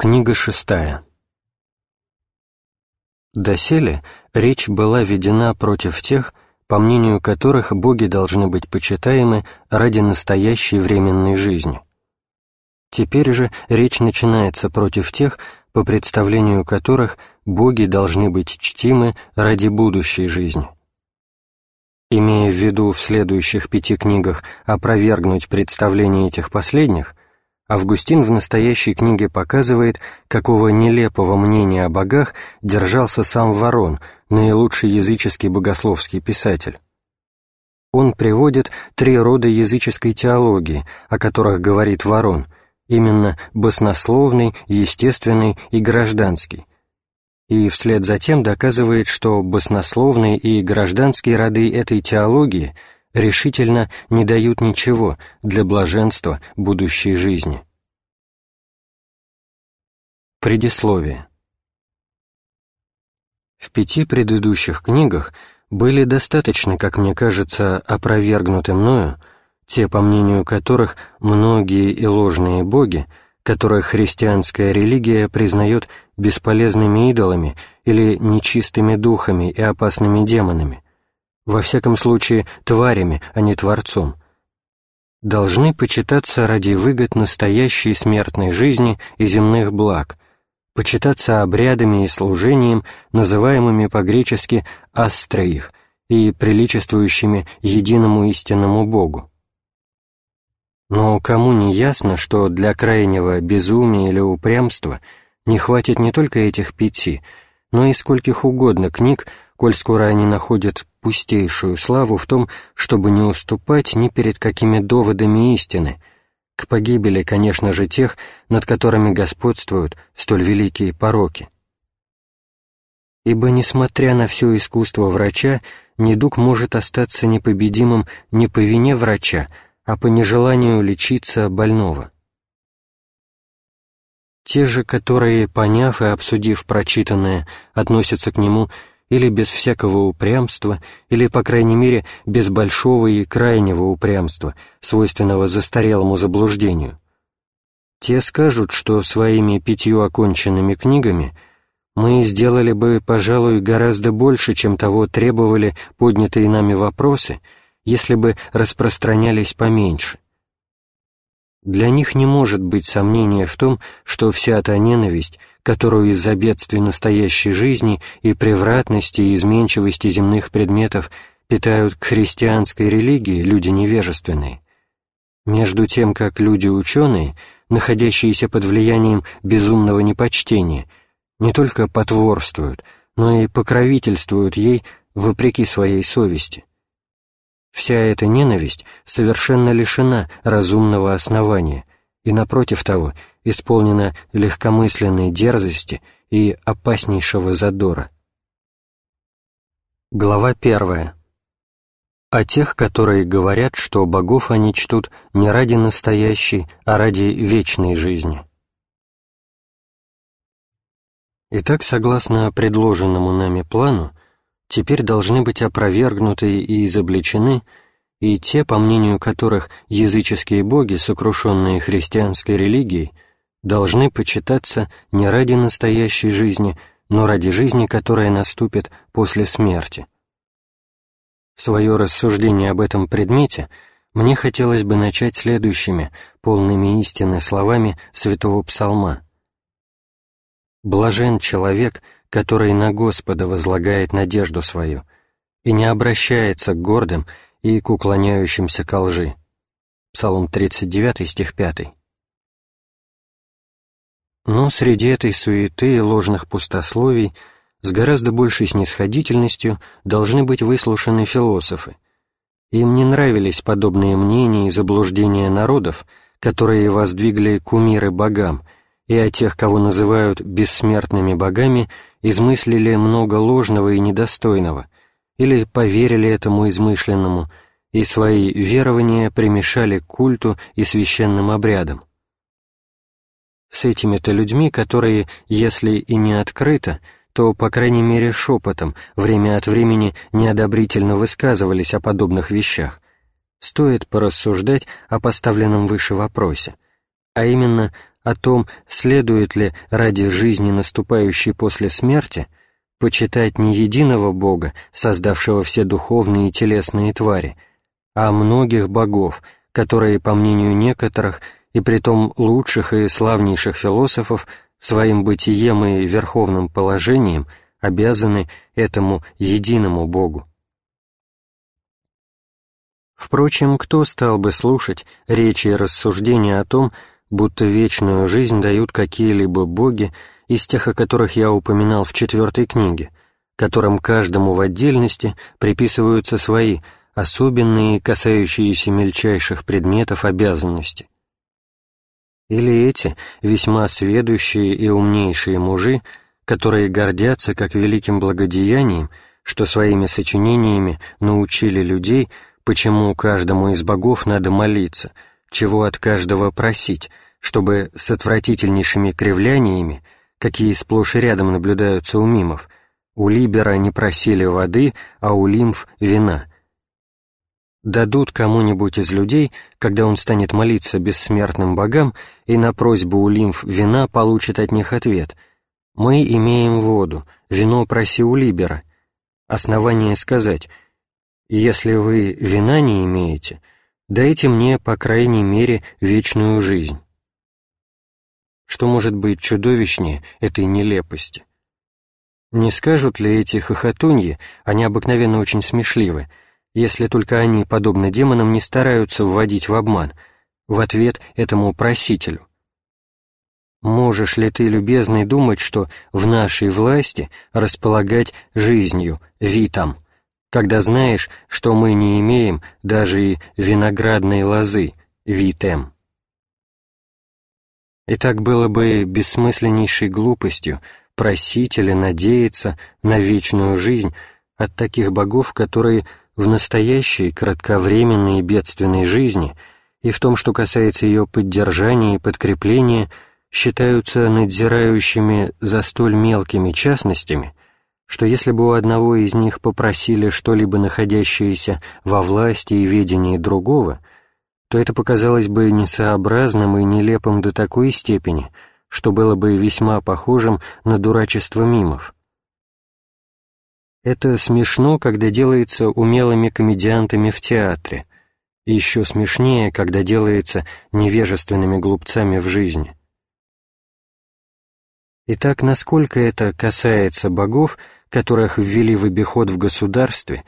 Книга шестая. Доселе речь была ведена против тех, по мнению которых боги должны быть почитаемы ради настоящей временной жизни. Теперь же речь начинается против тех, по представлению которых боги должны быть чтимы ради будущей жизни. Имея в виду в следующих пяти книгах опровергнуть представление этих последних – Августин в настоящей книге показывает, какого нелепого мнения о богах держался сам Ворон, наилучший языческий богословский писатель. Он приводит три рода языческой теологии, о которых говорит Ворон, именно баснословный, естественный и гражданский, и вслед за тем доказывает, что баснословные и гражданские роды этой теологии – решительно не дают ничего для блаженства будущей жизни. Предисловие В пяти предыдущих книгах были достаточно, как мне кажется, опровергнуты мною те, по мнению которых многие и ложные боги, которых христианская религия признает бесполезными идолами или нечистыми духами и опасными демонами, во всяком случае тварями, а не творцом, должны почитаться ради выгод настоящей смертной жизни и земных благ, почитаться обрядами и служением, называемыми по-гречески «астроих» и приличествующими единому истинному Богу. Но кому не ясно, что для крайнего безумия или упрямства не хватит не только этих пяти, но и скольких угодно книг, коль скоро они находят пустейшую славу в том, чтобы не уступать ни перед какими доводами истины, к погибели, конечно же, тех, над которыми господствуют столь великие пороки. Ибо, несмотря на все искусство врача, недуг может остаться непобедимым не по вине врача, а по нежеланию лечиться больного. Те же, которые, поняв и обсудив прочитанное, относятся к нему или без всякого упрямства, или, по крайней мере, без большого и крайнего упрямства, свойственного застарелому заблуждению. Те скажут, что своими пятью оконченными книгами мы сделали бы, пожалуй, гораздо больше, чем того требовали поднятые нами вопросы, если бы распространялись поменьше. Для них не может быть сомнения в том, что вся та ненависть, которую из-за бедствий настоящей жизни и превратности и изменчивости земных предметов питают к христианской религии люди невежественные, между тем как люди-ученые, находящиеся под влиянием безумного непочтения, не только потворствуют, но и покровительствуют ей вопреки своей совести. Вся эта ненависть совершенно лишена разумного основания и, напротив того, исполнена легкомысленной дерзости и опаснейшего задора. Глава первая. О тех, которые говорят, что богов они чтут не ради настоящей, а ради вечной жизни. Итак, согласно предложенному нами плану, теперь должны быть опровергнуты и изобличены и те, по мнению которых языческие боги, сокрушенные христианской религией, должны почитаться не ради настоящей жизни, но ради жизни, которая наступит после смерти. Свое рассуждение об этом предмете мне хотелось бы начать следующими, полными истины словами святого псалма. «Блажен человек, который на Господа возлагает надежду свою и не обращается к гордым и к уклоняющимся ко лжи». Псалом 39, стих 5. Но среди этой суеты и ложных пустословий с гораздо большей снисходительностью должны быть выслушаны философы. Им не нравились подобные мнения и заблуждения народов, которые воздвигли кумиры богам, и о тех, кого называют бессмертными богами, измыслили много ложного и недостойного, или поверили этому измышленному, и свои верования примешали к культу и священным обрядам. С этими-то людьми, которые, если и не открыто, то, по крайней мере, шепотом, время от времени неодобрительно высказывались о подобных вещах, стоит порассуждать о поставленном выше вопросе, а именно о том, следует ли ради жизни, наступающей после смерти, почитать не единого Бога, создавшего все духовные и телесные твари, а многих богов, которые, по мнению некоторых, и притом лучших и славнейших философов, своим бытием и верховным положением обязаны этому единому Богу. Впрочем, кто стал бы слушать речи и рассуждения о том, будто вечную жизнь дают какие-либо боги из тех, о которых я упоминал в четвертой книге, которым каждому в отдельности приписываются свои особенные, касающиеся мельчайших предметов обязанности. Или эти весьма сведущие и умнейшие мужи, которые гордятся как великим благодеянием, что своими сочинениями научили людей – почему каждому из богов надо молиться, чего от каждого просить, чтобы с отвратительнейшими кривляниями, какие сплошь и рядом наблюдаются у мимов, у Либера не просили воды, а у лимф — вина. Дадут кому-нибудь из людей, когда он станет молиться бессмертным богам, и на просьбу у лимф вина получит от них ответ «Мы имеем воду, вино проси у Либера». Основание сказать — если вы вина не имеете, дайте мне, по крайней мере, вечную жизнь. Что может быть чудовищнее этой нелепости? Не скажут ли эти хохотуньи, они обыкновенно очень смешливы, если только они, подобно демонам, не стараются вводить в обман, в ответ этому просителю? Можешь ли ты, любезный, думать, что в нашей власти располагать жизнью, витам, когда знаешь, что мы не имеем даже и виноградной лозы, витем. И так было бы бессмысленнейшей глупостью просить или надеяться на вечную жизнь от таких богов, которые в настоящей кратковременной бедственной жизни и в том, что касается ее поддержания и подкрепления, считаются надзирающими за столь мелкими частностями, что если бы у одного из них попросили что-либо находящееся во власти и ведении другого, то это показалось бы несообразным и нелепым до такой степени, что было бы весьма похожим на дурачество мимов. Это смешно, когда делается умелыми комедиантами в театре, и еще смешнее, когда делается невежественными глупцами в жизни. Итак, насколько это касается богов — которых ввели в обиход в государстве,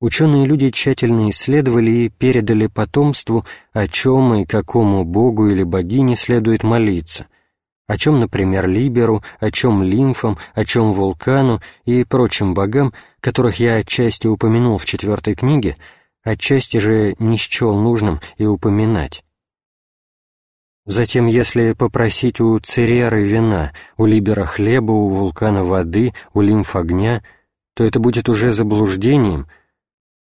ученые люди тщательно исследовали и передали потомству, о чем и какому богу или богине следует молиться, о чем, например, Либеру, о чем Лимфам, о чем Вулкану и прочим богам, которых я отчасти упомянул в четвертой книге, отчасти же не счел нужным и упоминать. Затем, если попросить у Цереры вина, у Либера хлеба, у вулкана воды, у лимф огня, то это будет уже заблуждением,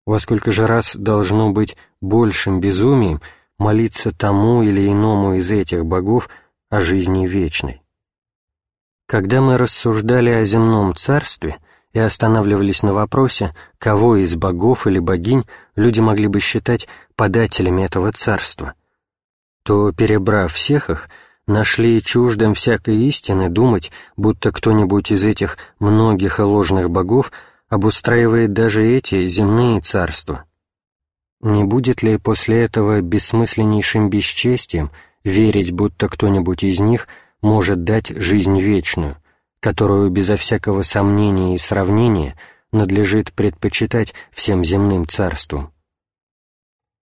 во сколько же раз должно быть большим безумием молиться тому или иному из этих богов о жизни вечной. Когда мы рассуждали о земном царстве и останавливались на вопросе, кого из богов или богинь люди могли бы считать подателями этого царства – то, перебрав всех их, нашли чуждым всякой истины думать, будто кто-нибудь из этих многих и ложных богов обустраивает даже эти земные царства. Не будет ли после этого бессмысленнейшим бесчестием верить, будто кто-нибудь из них может дать жизнь вечную, которую безо всякого сомнения и сравнения надлежит предпочитать всем земным царствам?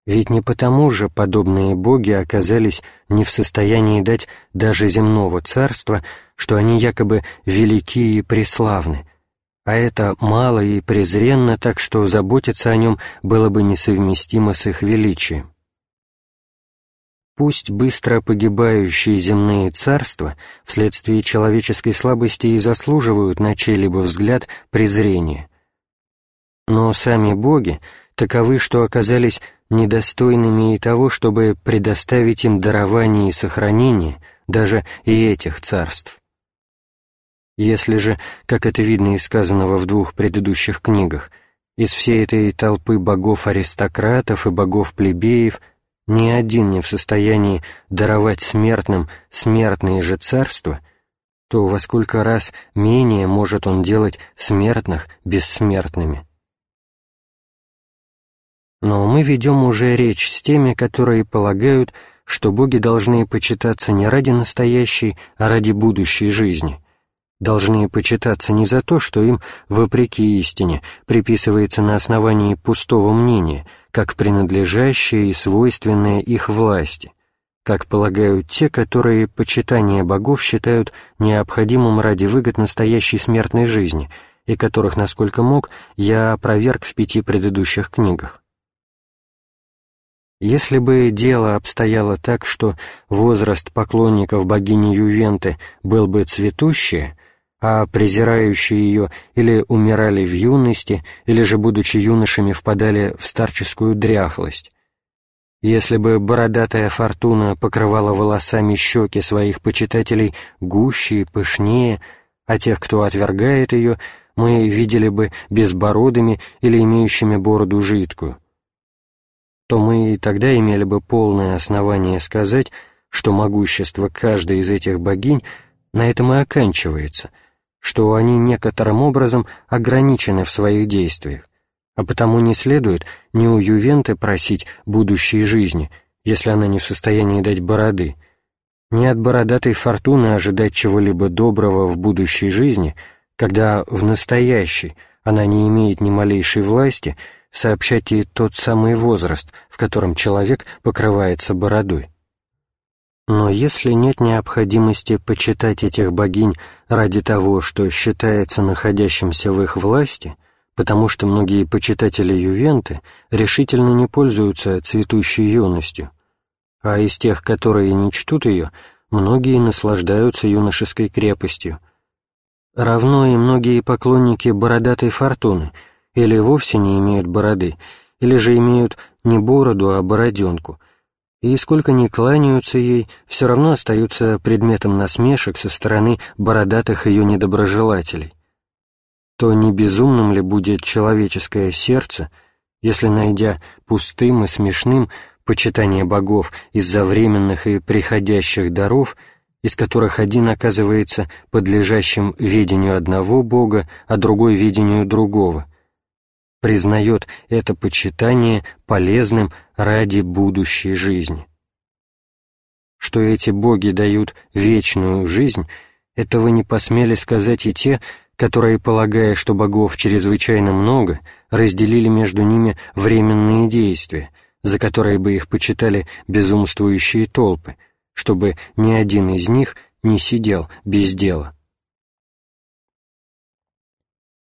Ведь не потому же подобные боги оказались не в состоянии дать даже земного царства, что они якобы велики и преславны, а это мало и презренно, так что заботиться о нем было бы несовместимо с их величием. Пусть быстро погибающие земные царства вследствие человеческой слабости и заслуживают на чей-либо взгляд презрения, но сами боги таковы, что оказались недостойными и того, чтобы предоставить им дарование и сохранение даже и этих царств. Если же, как это видно из сказанного в двух предыдущих книгах, из всей этой толпы богов-аристократов и богов-плебеев ни один не в состоянии даровать смертным смертные же царства, то во сколько раз менее может он делать смертных бессмертными. Но мы ведем уже речь с теми, которые полагают, что боги должны почитаться не ради настоящей, а ради будущей жизни, должны почитаться не за то, что им, вопреки истине, приписывается на основании пустого мнения, как принадлежащее и свойственное их власти, как полагают те, которые почитание богов считают необходимым ради выгод настоящей смертной жизни, и которых, насколько мог, я опроверг в пяти предыдущих книгах. Если бы дело обстояло так, что возраст поклонников богини Ювенты был бы цветущее, а презирающие ее или умирали в юности, или же, будучи юношами, впадали в старческую дряхлость. Если бы бородатая фортуна покрывала волосами щеки своих почитателей гуще и пышнее, а тех, кто отвергает ее, мы видели бы безбородыми или имеющими бороду жидкую, то мы и тогда имели бы полное основание сказать, что могущество каждой из этих богинь на этом и оканчивается — что они некоторым образом ограничены в своих действиях, а потому не следует ни у Ювенты просить будущей жизни, если она не в состоянии дать бороды, ни от бородатой фортуны ожидать чего-либо доброго в будущей жизни, когда в настоящей она не имеет ни малейшей власти сообщать ей тот самый возраст, в котором человек покрывается бородой. Но если нет необходимости почитать этих богинь ради того, что считается находящимся в их власти, потому что многие почитатели Ювенты решительно не пользуются цветущей юностью, а из тех, которые не чтут ее, многие наслаждаются юношеской крепостью. Равно и многие поклонники бородатой фортуны или вовсе не имеют бороды, или же имеют не бороду, а бороденку — и сколько ни кланяются ей, все равно остаются предметом насмешек со стороны бородатых ее недоброжелателей. То не безумным ли будет человеческое сердце, если, найдя пустым и смешным почитание богов из-за временных и приходящих даров, из которых один оказывается подлежащим видению одного бога, а другой — видению другого, признает это почитание полезным ради будущей жизни. Что эти боги дают вечную жизнь, этого не посмели сказать и те, которые, полагая, что богов чрезвычайно много, разделили между ними временные действия, за которые бы их почитали безумствующие толпы, чтобы ни один из них не сидел без дела.